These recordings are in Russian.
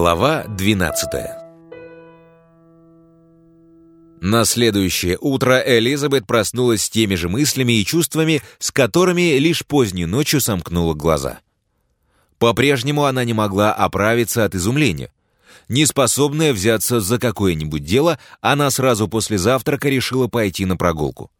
Глава 12 На следующее утро Элизабет проснулась с теми же мыслями и чувствами, с которыми лишь поздней ночью сомкнула глаза. По-прежнему она не могла оправиться от изумления. Неспособная взяться за какое-нибудь дело, она сразу после завтрака решила пойти на прогулку.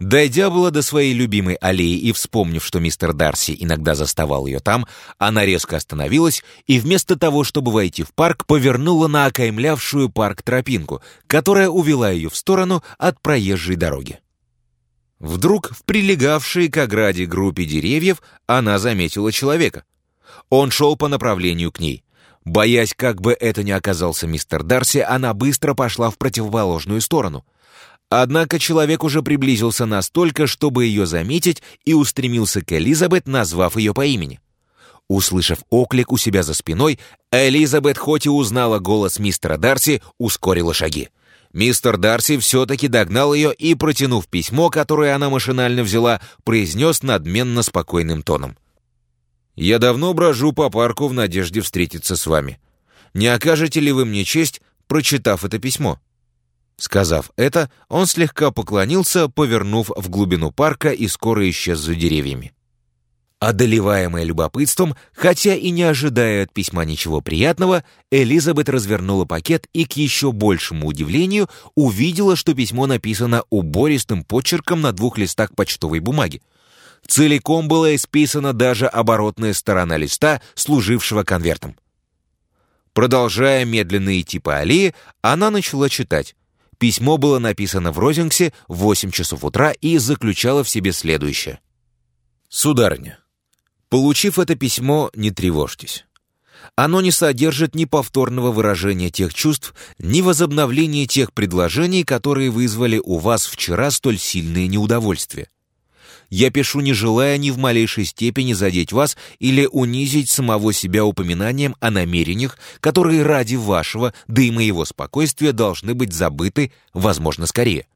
Дойдя было до своей любимой аллеи и вспомнив, что мистер Дарси иногда заставал ее там, она резко остановилась и вместо того, чтобы войти в парк, повернула на окаймлявшую парк тропинку, которая увела ее в сторону от проезжей дороги. Вдруг в прилегавшей к ограде группе деревьев она заметила человека. Он шел по направлению к ней. Боясь, как бы это ни оказался мистер Дарси, она быстро пошла в противоположную сторону — Однако человек уже приблизился настолько, чтобы ее заметить, и устремился к Элизабет, назвав ее по имени. Услышав оклик у себя за спиной, Элизабет, хоть и узнала голос мистера Дарси, ускорила шаги. Мистер Дарси все-таки догнал ее и, протянув письмо, которое она машинально взяла, произнес надменно спокойным тоном. «Я давно брожу по парку в надежде встретиться с вами. Не окажете ли вы мне честь, прочитав это письмо?» Сказав это, он слегка поклонился, повернув в глубину парка и скоро исчез за деревьями. Одолеваемая любопытством, хотя и не ожидая от письма ничего приятного, Элизабет развернула пакет и, к еще большему удивлению, увидела, что письмо написано убористым почерком на двух листах почтовой бумаги. Целиком была исписана даже оборотная сторона листа, служившего конвертом. Продолжая медленно идти по аллее, она начала читать. Письмо было написано в Розингсе в 8 часов утра и заключало в себе следующее. «Сударыня, получив это письмо, не тревожьтесь. Оно не содержит ни повторного выражения тех чувств, ни возобновления тех предложений, которые вызвали у вас вчера столь сильное неудовольствие. Я пишу, не желая ни в малейшей степени задеть вас или унизить самого себя упоминанием о намерениях, которые ради вашего, да и моего спокойствия должны быть забыты, возможно, скорее.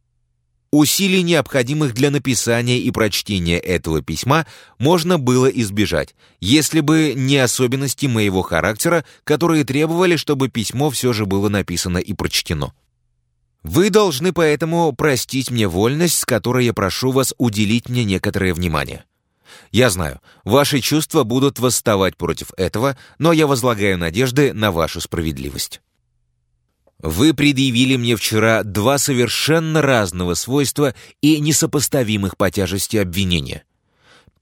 Усилий, необходимых для написания и прочтения этого письма, можно было избежать, если бы не особенности моего характера, которые требовали, чтобы письмо все же было написано и прочтено. Вы должны поэтому простить мне вольность, с которой я прошу вас уделить мне некоторое внимание. Я знаю, ваши чувства будут восставать против этого, но я возлагаю надежды на вашу справедливость. Вы предъявили мне вчера два совершенно разного свойства и несопоставимых по тяжести обвинения —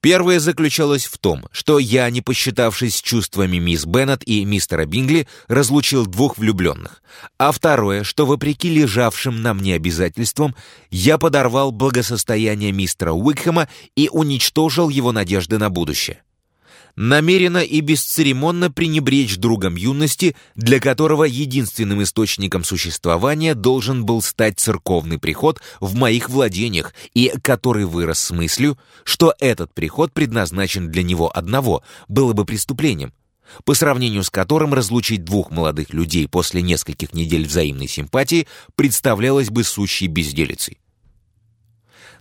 Первое заключалось в том, что я, не посчитавшись чувствами мисс Беннет и мистера Бингли, разлучил двух влюбленных. А второе, что, вопреки лежавшим на мне обязательствам, я подорвал благосостояние мистера Уикхэма и уничтожил его надежды на будущее намеренно и бесцеремонно пренебречь другом юности, для которого единственным источником существования должен был стать церковный приход в моих владениях и который вырос с мыслью, что этот приход предназначен для него одного, было бы преступлением, по сравнению с которым разлучить двух молодых людей после нескольких недель взаимной симпатии представлялось бы сущей безделицей.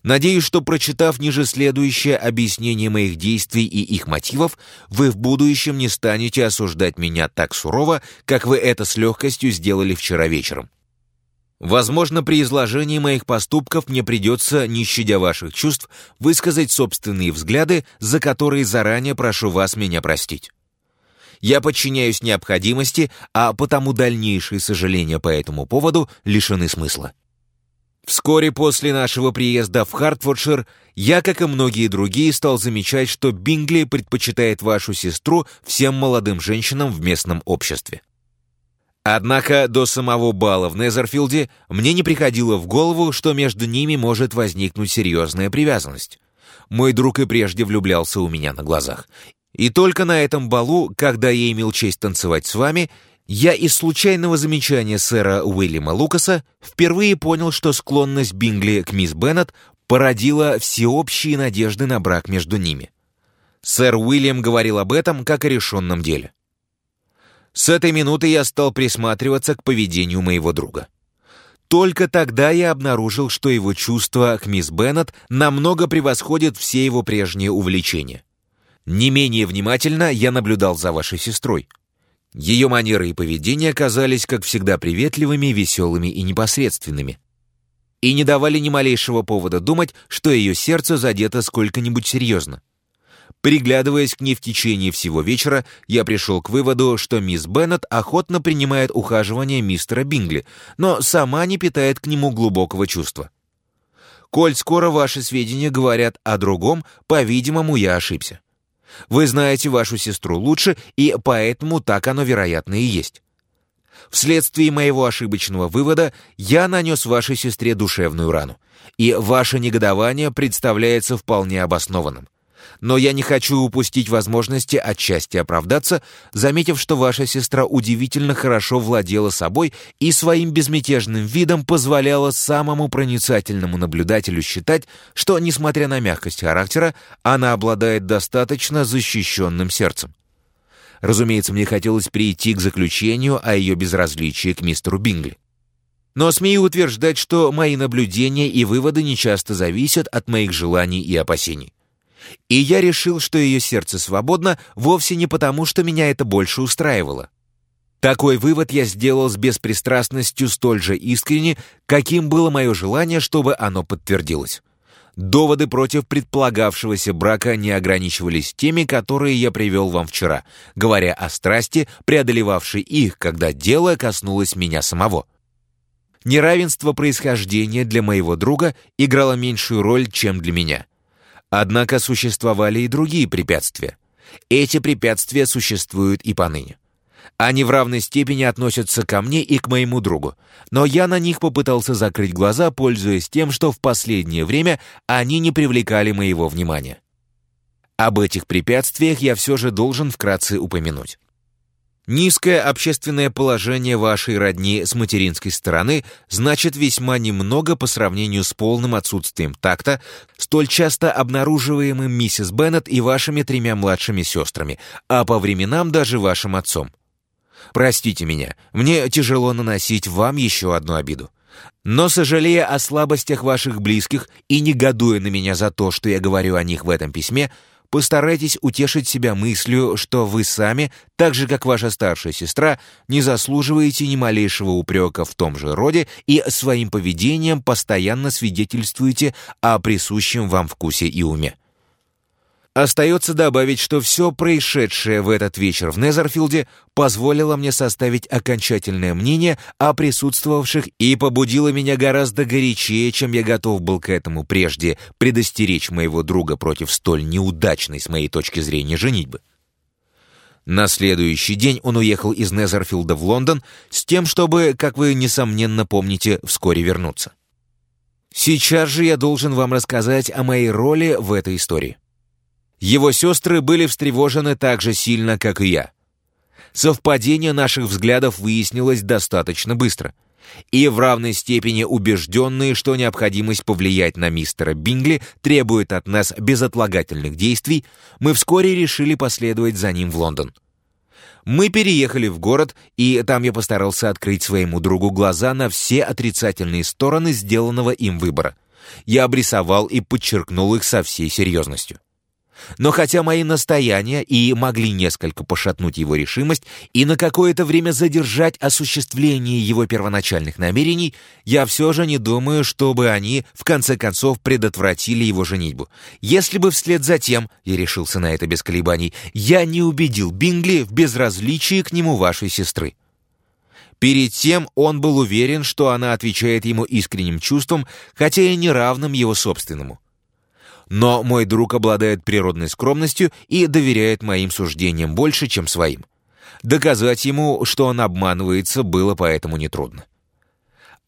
Надеюсь, что, прочитав ниже следующее объяснение моих действий и их мотивов, вы в будущем не станете осуждать меня так сурово, как вы это с легкостью сделали вчера вечером. Возможно, при изложении моих поступков мне придется, не щадя ваших чувств, высказать собственные взгляды, за которые заранее прошу вас меня простить. Я подчиняюсь необходимости, а потому дальнейшие сожаления по этому поводу лишены смысла. Вскоре после нашего приезда в Хартфордшир я, как и многие другие, стал замечать, что Бингли предпочитает вашу сестру всем молодым женщинам в местном обществе. Однако до самого бала в Незерфилде мне не приходило в голову, что между ними может возникнуть серьезная привязанность. Мой друг и прежде влюблялся у меня на глазах. И только на этом балу, когда я имел честь танцевать с вами, я из случайного замечания сэра Уильяма Лукаса впервые понял, что склонность Бингли к мисс Беннет породила всеобщие надежды на брак между ними. Сэр Уильям говорил об этом как о решенном деле. С этой минуты я стал присматриваться к поведению моего друга. Только тогда я обнаружил, что его чувства к мисс Беннет намного превосходят все его прежние увлечения. Не менее внимательно я наблюдал за вашей сестрой. Ее манеры и поведение казались, как всегда, приветливыми, веселыми и непосредственными. И не давали ни малейшего повода думать, что ее сердце задето сколько-нибудь серьезно. Приглядываясь к ней в течение всего вечера, я пришел к выводу, что мисс Беннет охотно принимает ухаживание мистера Бингли, но сама не питает к нему глубокого чувства. Коль скоро ваши сведения говорят о другом, по-видимому, я ошибся. Вы знаете вашу сестру лучше, и поэтому так оно, вероятно, и есть. Вследствие моего ошибочного вывода я нанес вашей сестре душевную рану, и ваше негодование представляется вполне обоснованным но я не хочу упустить возможности отчасти оправдаться, заметив, что ваша сестра удивительно хорошо владела собой и своим безмятежным видом позволяла самому проницательному наблюдателю считать, что, несмотря на мягкость характера, она обладает достаточно защищенным сердцем. Разумеется, мне хотелось прийти к заключению о ее безразличии к мистеру Бингли. Но смею утверждать, что мои наблюдения и выводы нечасто зависят от моих желаний и опасений. И я решил, что ее сердце свободно вовсе не потому, что меня это больше устраивало. Такой вывод я сделал с беспристрастностью столь же искренне, каким было мое желание, чтобы оно подтвердилось. Доводы против предполагавшегося брака не ограничивались теми, которые я привел вам вчера, говоря о страсти, преодолевавшей их, когда дело коснулось меня самого. Неравенство происхождения для моего друга играло меньшую роль, чем для меня. Однако существовали и другие препятствия. Эти препятствия существуют и поныне. Они в равной степени относятся ко мне и к моему другу, но я на них попытался закрыть глаза, пользуясь тем, что в последнее время они не привлекали моего внимания. Об этих препятствиях я все же должен вкратце упомянуть. Низкое общественное положение вашей родни с материнской стороны значит весьма немного по сравнению с полным отсутствием такта, столь часто обнаруживаемым миссис Беннет и вашими тремя младшими сестрами, а по временам даже вашим отцом. Простите меня, мне тяжело наносить вам еще одну обиду. Но, сожалея о слабостях ваших близких и негодуя на меня за то, что я говорю о них в этом письме, Постарайтесь утешить себя мыслью, что вы сами, так же как ваша старшая сестра, не заслуживаете ни малейшего упрека в том же роде и своим поведением постоянно свидетельствуете о присущем вам вкусе и уме. Остается добавить, что все происшедшее в этот вечер в Незерфилде позволило мне составить окончательное мнение о присутствовавших и побудило меня гораздо горячее, чем я готов был к этому прежде предостеречь моего друга против столь неудачной с моей точки зрения женитьбы. На следующий день он уехал из Незерфилда в Лондон с тем, чтобы, как вы, несомненно, помните, вскоре вернуться. Сейчас же я должен вам рассказать о моей роли в этой истории. Его сестры были встревожены так же сильно, как и я. Совпадение наших взглядов выяснилось достаточно быстро. И в равной степени убежденные, что необходимость повлиять на мистера Бингли требует от нас безотлагательных действий, мы вскоре решили последовать за ним в Лондон. Мы переехали в город, и там я постарался открыть своему другу глаза на все отрицательные стороны сделанного им выбора. Я обрисовал и подчеркнул их со всей серьезностью. Но хотя мои настояния и могли несколько пошатнуть его решимость и на какое-то время задержать осуществление его первоначальных намерений, я все же не думаю, чтобы они, в конце концов, предотвратили его женитьбу. Если бы вслед за тем, я решился на это без колебаний, я не убедил Бингли в безразличии к нему вашей сестры. Перед тем он был уверен, что она отвечает ему искренним чувством, хотя и неравным его собственному. Но мой друг обладает природной скромностью и доверяет моим суждениям больше, чем своим. Доказать ему, что он обманывается, было поэтому нетрудно.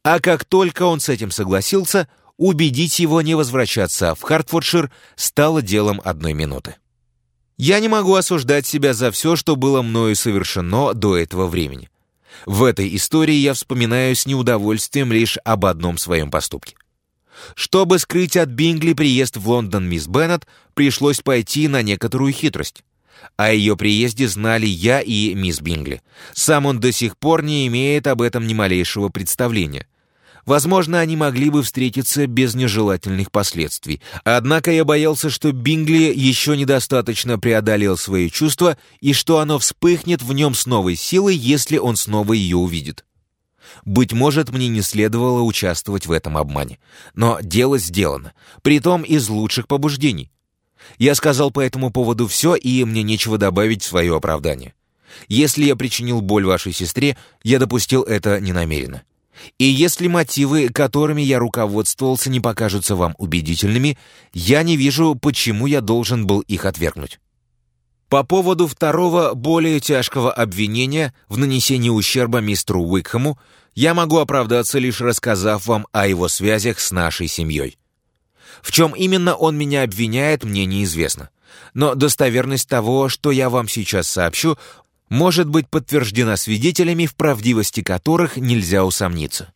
А как только он с этим согласился, убедить его не возвращаться в Хартфордшир стало делом одной минуты. Я не могу осуждать себя за все, что было мною совершено до этого времени. В этой истории я вспоминаю с неудовольствием лишь об одном своем поступке. Чтобы скрыть от Бингли приезд в Лондон мисс Беннет, пришлось пойти на некоторую хитрость. О ее приезде знали я и мисс Бингли. Сам он до сих пор не имеет об этом ни малейшего представления. Возможно, они могли бы встретиться без нежелательных последствий. Однако я боялся, что Бингли еще недостаточно преодолел свои чувства и что оно вспыхнет в нем с новой силой, если он снова ее увидит. Быть может, мне не следовало участвовать в этом обмане. Но дело сделано, притом из лучших побуждений. Я сказал по этому поводу все, и мне нечего добавить в свое оправдание. Если я причинил боль вашей сестре, я допустил это ненамеренно. И если мотивы, которыми я руководствовался, не покажутся вам убедительными, я не вижу, почему я должен был их отвергнуть. По поводу второго, более тяжкого обвинения в нанесении ущерба мистеру Уикхэму, я могу оправдаться, лишь рассказав вам о его связях с нашей семьей. В чем именно он меня обвиняет, мне неизвестно. Но достоверность того, что я вам сейчас сообщу, может быть подтверждена свидетелями, в правдивости которых нельзя усомниться.